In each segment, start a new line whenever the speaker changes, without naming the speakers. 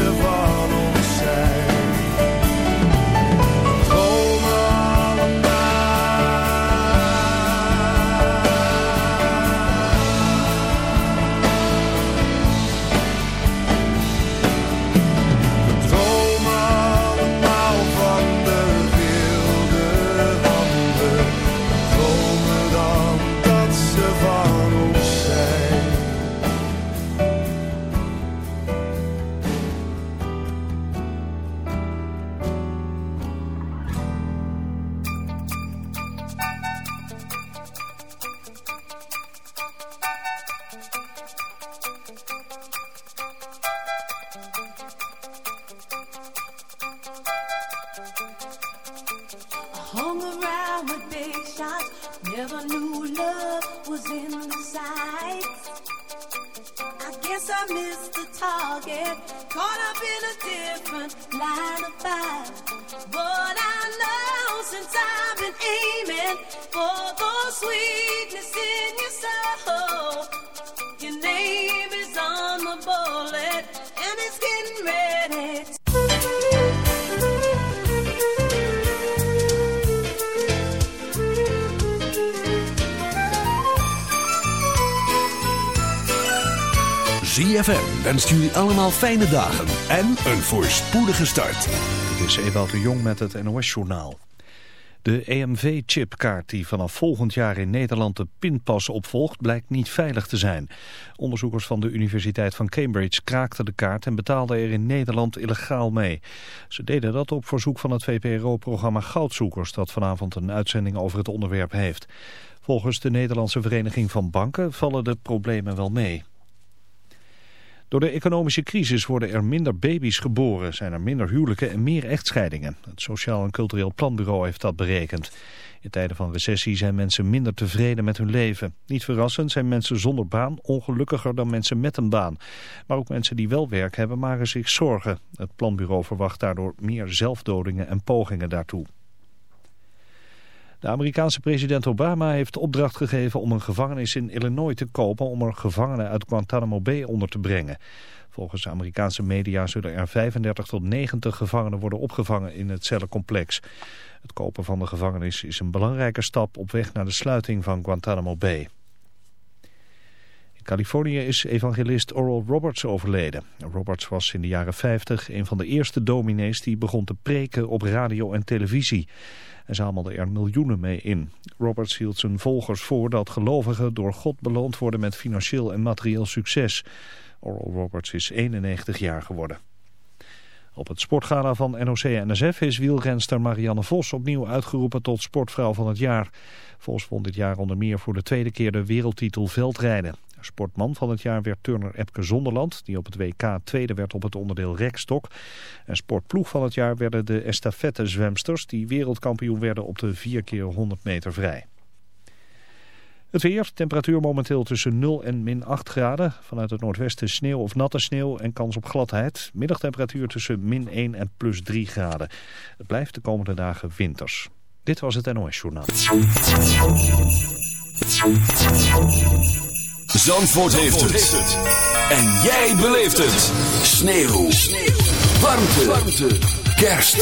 ze
fijne dagen en een voorspoedige start.
Dit is Ewout de Jong met het NOS-journaal. De EMV-chipkaart die vanaf volgend jaar in Nederland de pinpas opvolgt... blijkt niet veilig te zijn. Onderzoekers van de Universiteit van Cambridge kraakten de kaart... en betaalden er in Nederland illegaal mee. Ze deden dat op verzoek van het VPRO-programma Goudzoekers... dat vanavond een uitzending over het onderwerp heeft. Volgens de Nederlandse Vereniging van Banken vallen de problemen wel mee. Door de economische crisis worden er minder baby's geboren, zijn er minder huwelijken en meer echtscheidingen. Het Sociaal en Cultureel Planbureau heeft dat berekend. In tijden van recessie zijn mensen minder tevreden met hun leven. Niet verrassend zijn mensen zonder baan ongelukkiger dan mensen met een baan. Maar ook mensen die wel werk hebben maken zich zorgen. Het planbureau verwacht daardoor meer zelfdodingen en pogingen daartoe. De Amerikaanse president Obama heeft opdracht gegeven om een gevangenis in Illinois te kopen om er gevangenen uit Guantanamo Bay onder te brengen. Volgens Amerikaanse media zullen er 35 tot 90 gevangenen worden opgevangen in het cellencomplex. Het kopen van de gevangenis is een belangrijke stap op weg naar de sluiting van Guantanamo Bay. Californië is evangelist Oral Roberts overleden. Roberts was in de jaren 50 een van de eerste dominees die begon te preken op radio en televisie. En zamelde er miljoenen mee in. Roberts hield zijn volgers voor dat gelovigen door God beloond worden met financieel en materieel succes. Oral Roberts is 91 jaar geworden. Op het sportgala van NOC-NSF is wielrenster Marianne Vos opnieuw uitgeroepen tot sportvrouw van het jaar. Vos won dit jaar onder meer voor de tweede keer de wereldtitel veldrijden. Sportman van het jaar werd Turner Epke Zonderland, die op het WK tweede werd op het onderdeel rekstok. En sportploeg van het jaar werden de estafette zwemsters, die wereldkampioen werden op de 4 keer 100 meter vrij. Het weer, temperatuur momenteel tussen 0 en min 8 graden. Vanuit het noordwesten sneeuw of natte sneeuw en kans op gladheid. Middagtemperatuur tussen min 1 en plus 3 graden. Het blijft de komende dagen winters. Dit was het NOS Journaal.
Zandvoort, heeft, het. En jij beleeft het. Sneeuw. Sneeuw. Warmte. Warmte. Kerst.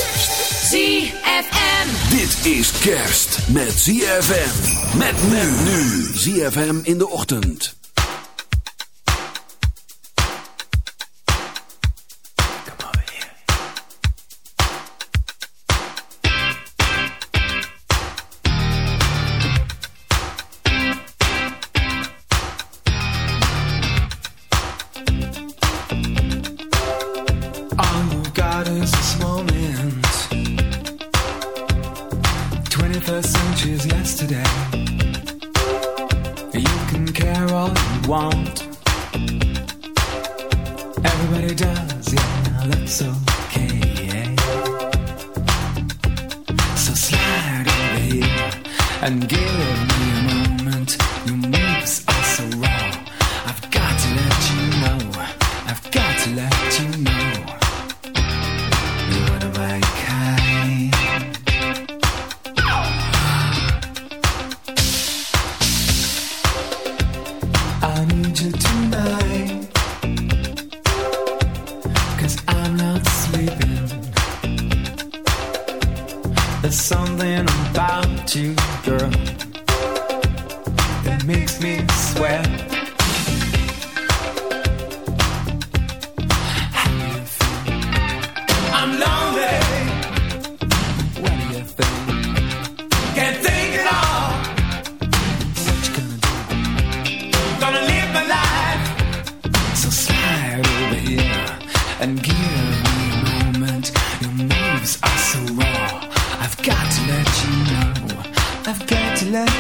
ZFM.
Dit is kerst met ZFM. Met men nu. ZFM in de ochtend.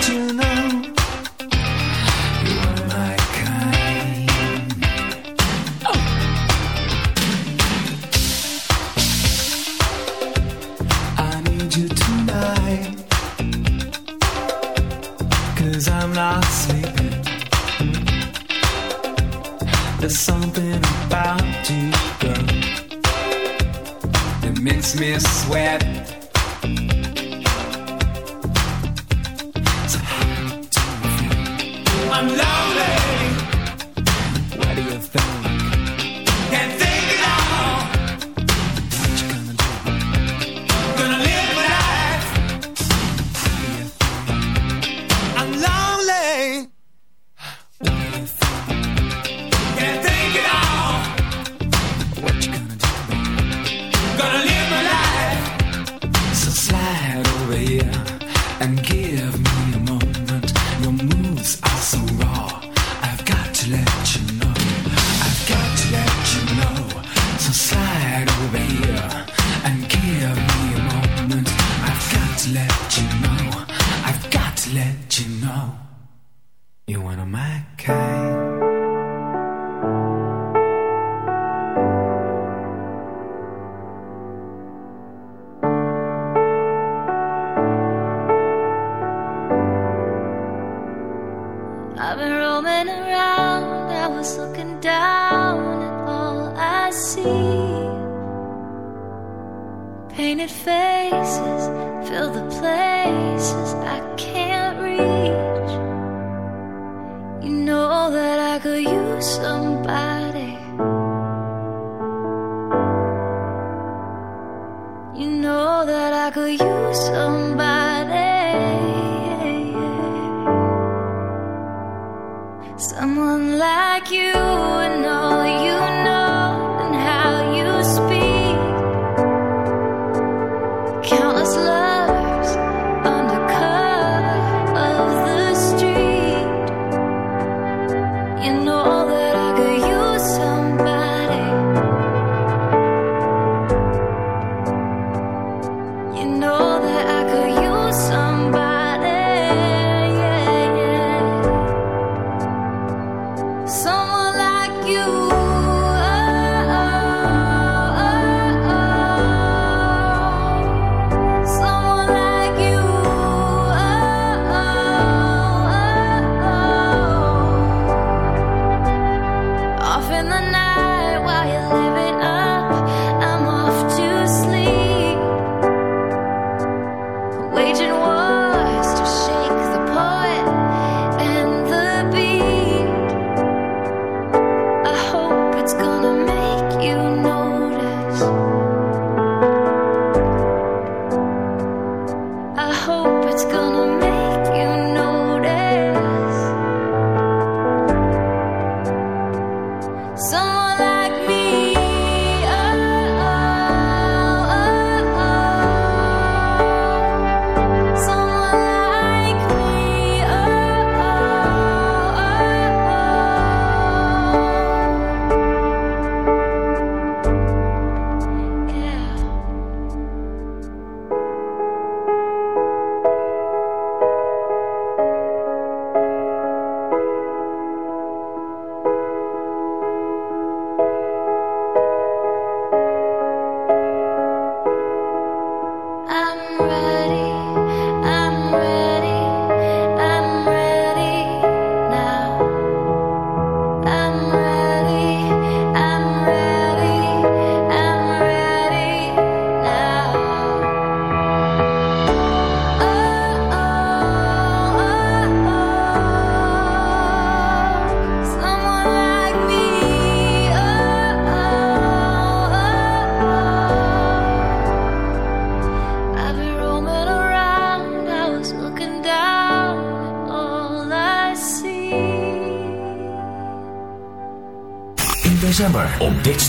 You know. I
could use somebody. Someone like you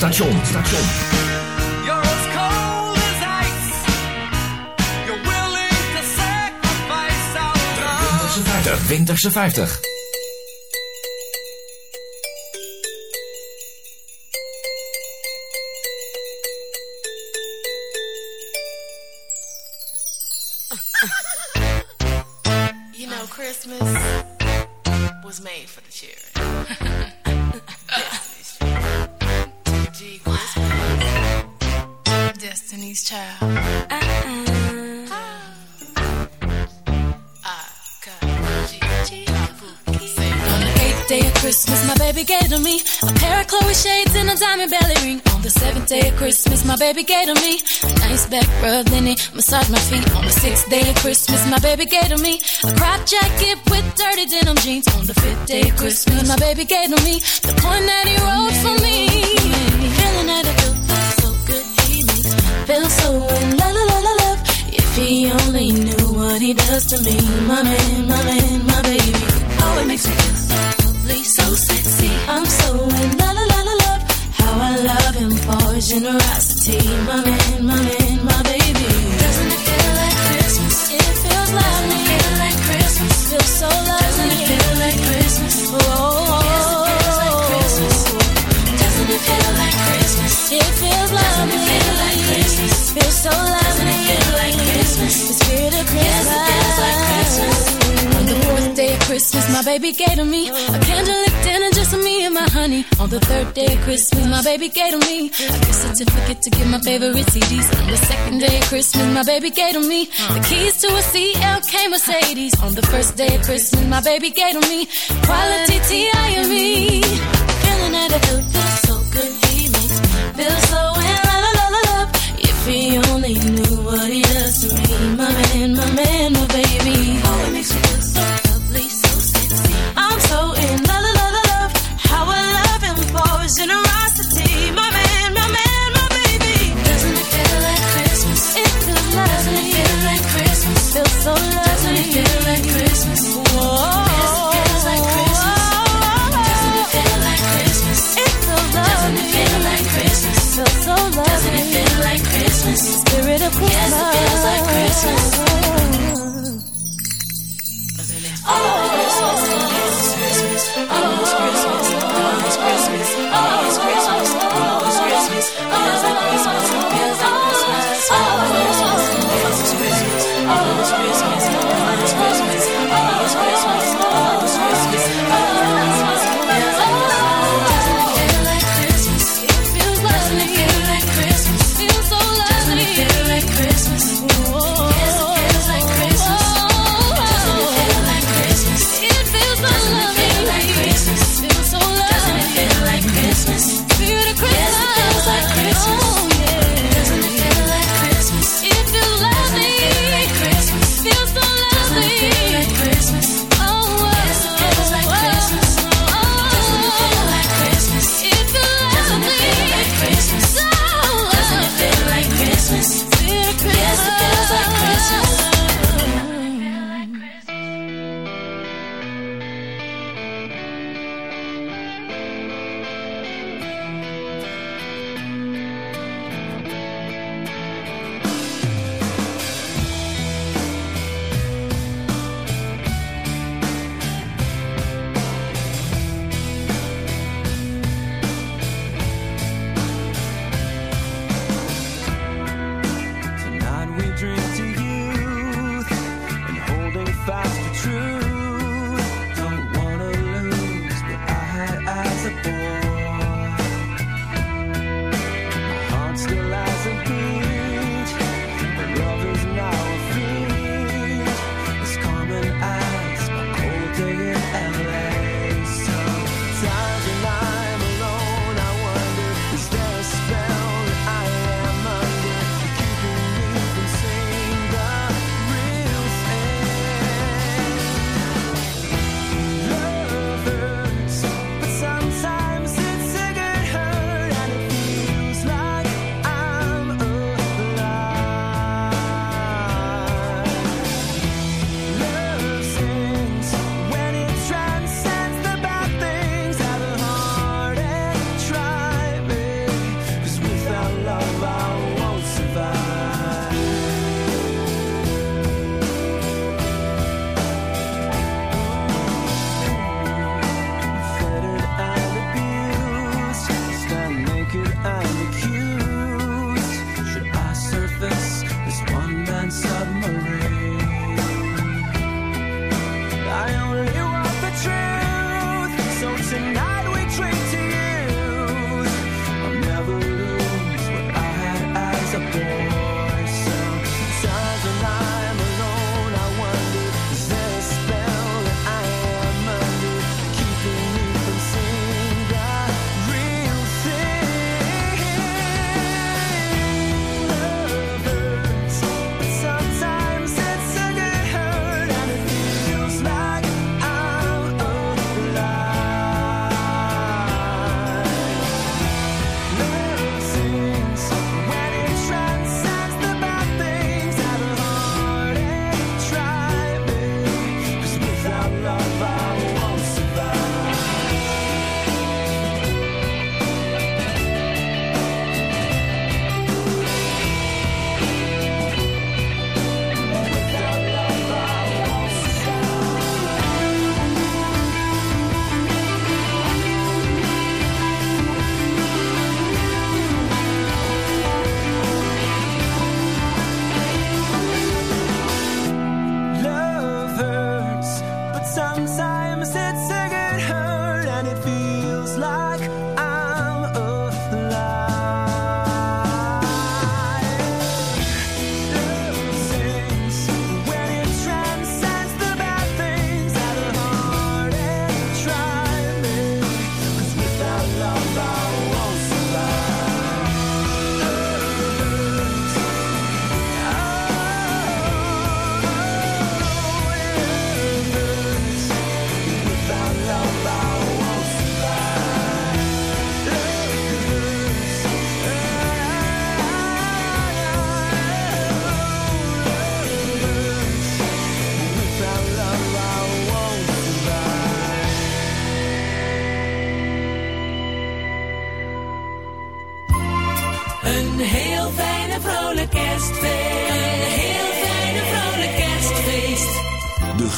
our love.
De Winterse 50.
Baby gave to me a nice back rub, then he massaged my feet. On the sixth day of Christmas, my baby gave to me a crop jacket with dirty denim jeans. On the fifth day of Christmas, my baby gave to me the point that he wrote for me. Feeling that it feels so good, he makes me feel so in la la la la love. If he only knew what he does to me, my man, my man, my baby. Oh, it makes me feel so lovely, so sexy. I'm so in his generosity, my man, my man, my baby. Doesn't it feel like Christmas? It feels lovely. It feel like Christmas? Feels so lovely. Doesn't it feel like Christmas? Oh, it feels like Christmas. Doesn't it feel like Christmas? It it? Feels so lovely. Doesn't it feel like Christmas? The spirit of Christmas. Yes, it feels like Christmas. Christmas, my baby gave to me a candlelit dinner just for me and my honey. On the third day of Christmas, my baby gave to me a gift certificate to get my favorite CDs. On the second day of Christmas, my baby gave to me the keys to a CLK Mercedes. On the first day of Christmas, my baby gave to me quality T.I.M.E. Feeling that it feels so good, he makes me feel so in. If he only knew what he does to me, my man, my man, my baby. Christmas. Oh, Christmas. Oh, Christmas. Oh, Christmas.
Sometimes
it's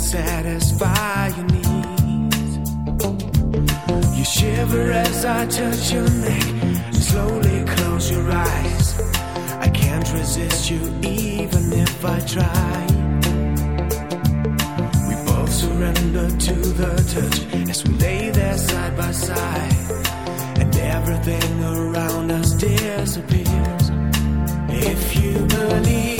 satisfy your needs. You shiver as I touch your neck and slowly close your eyes. I can't resist you even if I try. We both surrender to the touch as we lay there side by side. And everything around us disappears. If you believe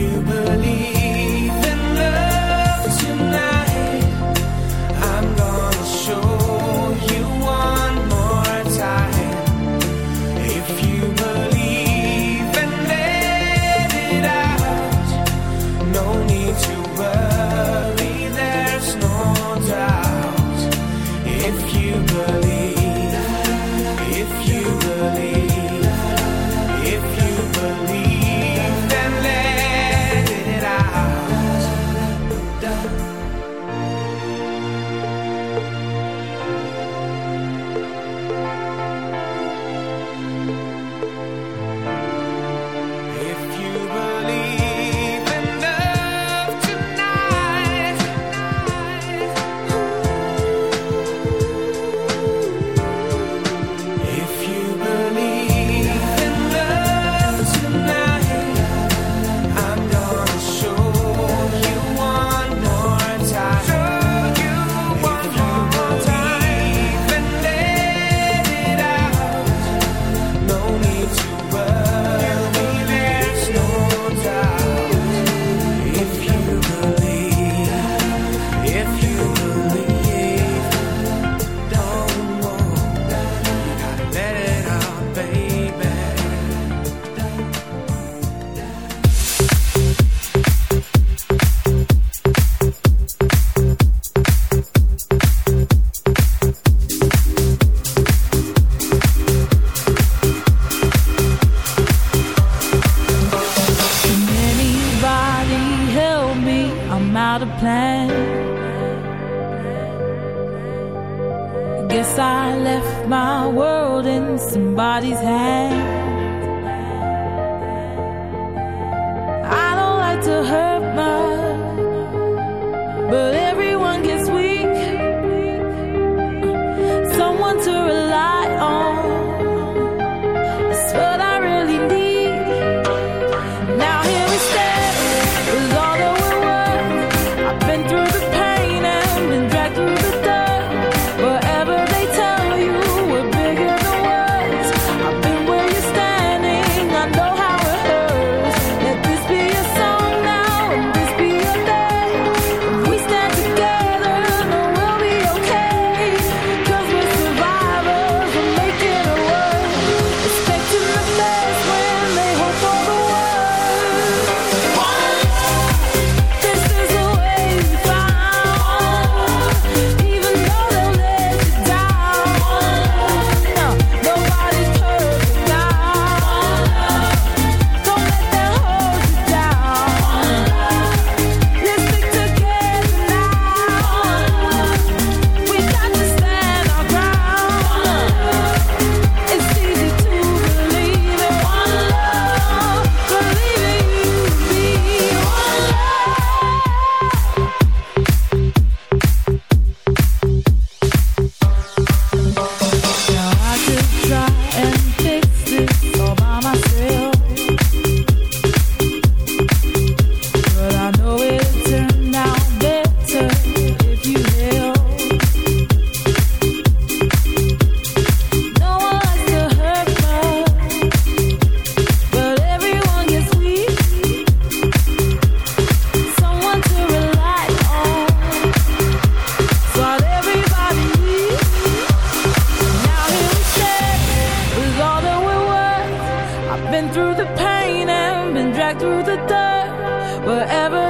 you believe.
been through the pain and been dragged through the
dirt. Wherever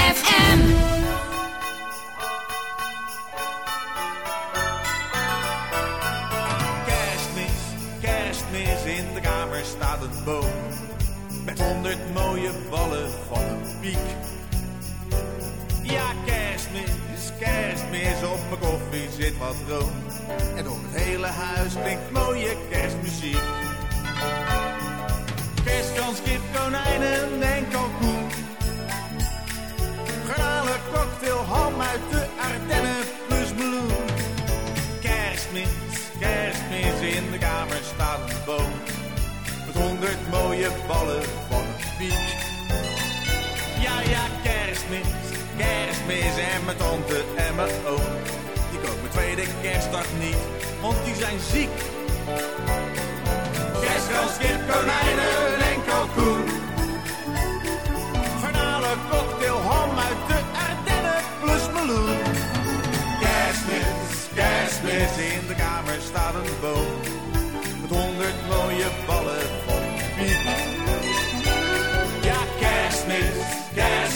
En door het hele huis klinkt mooie kerstmuziek. Kerstkans, kip, konijnen en kalkoen. Garnalen, cocktail, ham uit de Ardennen plus meloen. Kerstmis, kerstmis, in de kamer staat een boom. Met honderd mooie ballen van een piek. Ja, ja, kerstmis, kerstmis en mijn tante en mijn oom. Tweede kerstdag niet, want die zijn ziek. Kerstkans, kip, konijnen en kalkoen. Garnalen, cocktail, ham uit de Ardennen plus meloen. Kerstmis, kerstmis, in de kamer staat een boom. Met honderd mooie ballen van piek. Ja, kerstmis, kerstmis,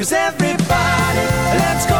Cause everybody, let's go.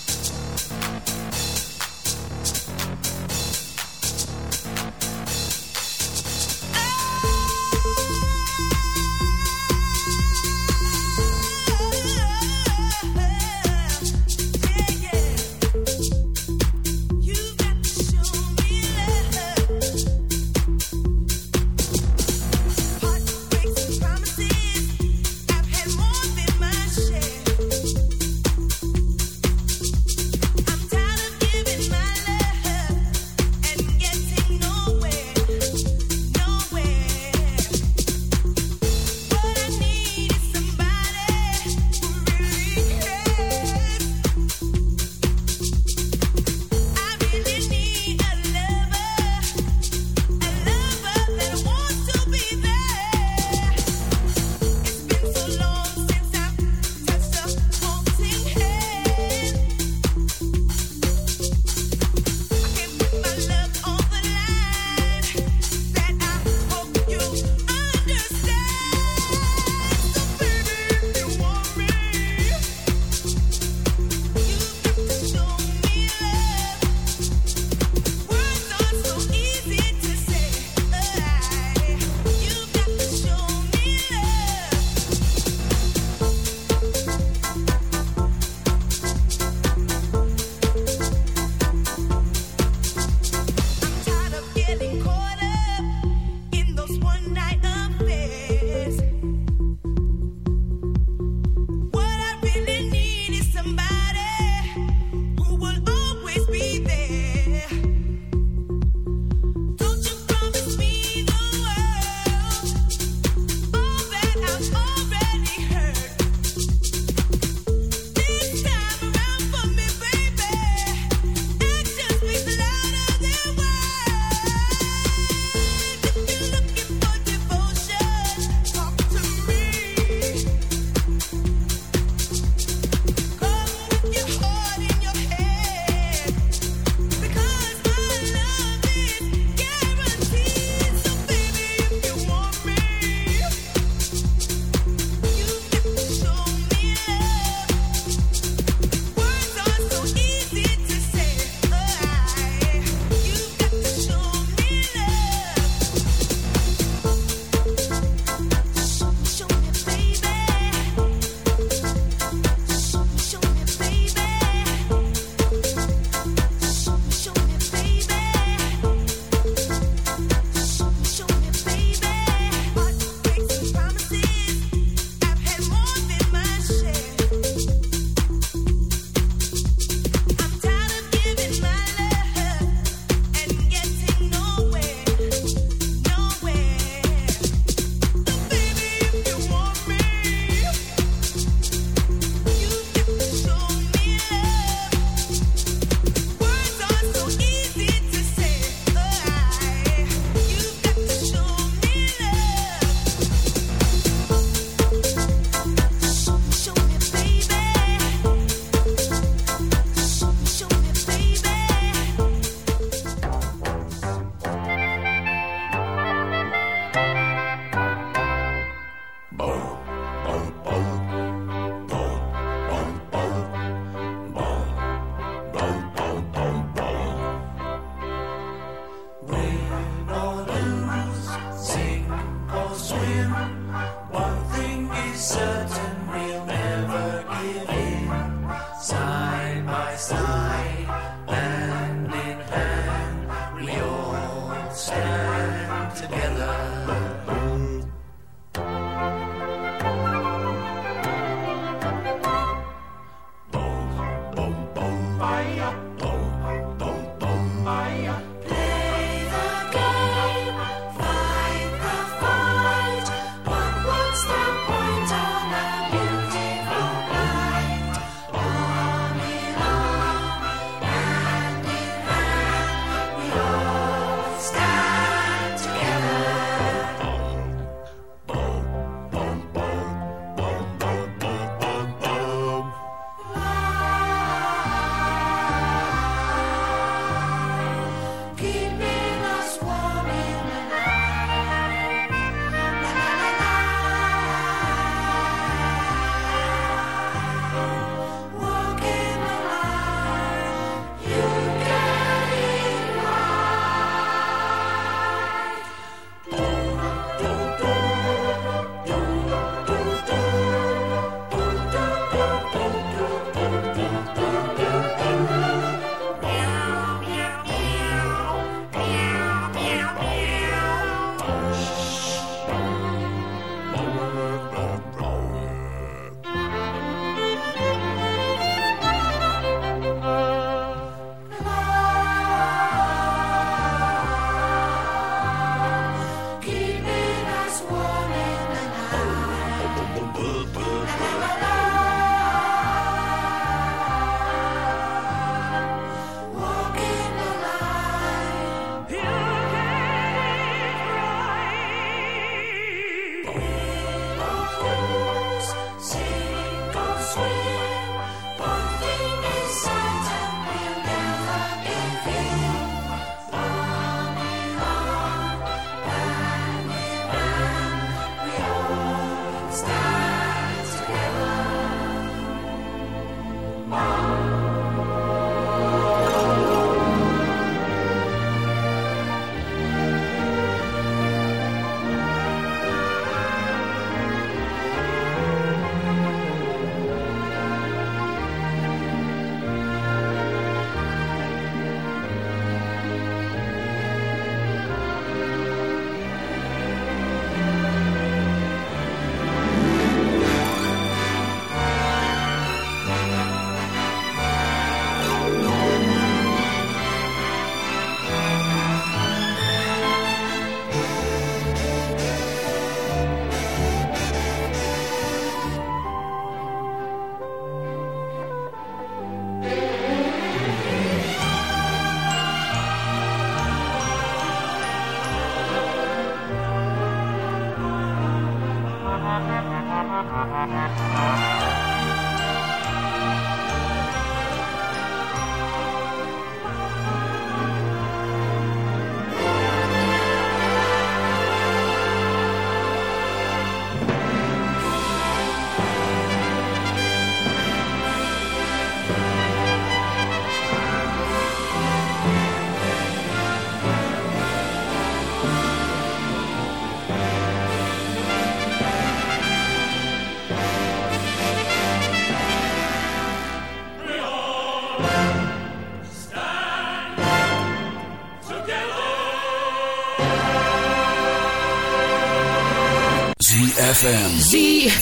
ZFM.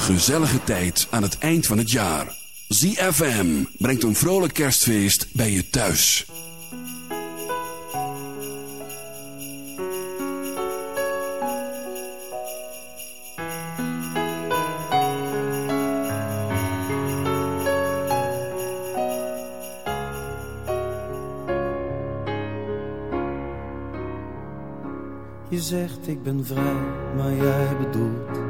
Gezellige tijd aan het eind van het jaar. ZFM brengt een vrolijk kerstfeest bij je thuis.
Je zegt ik ben vrij, maar jij bedoelt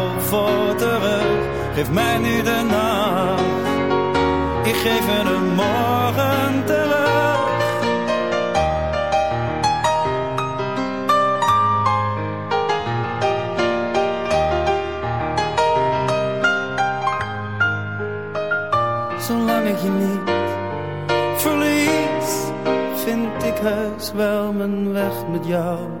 voor. Geef mij nu de nacht. Ik geef je de morgen terug. Zolang ik je niet verlies, vind ik heus wel mijn weg met jou.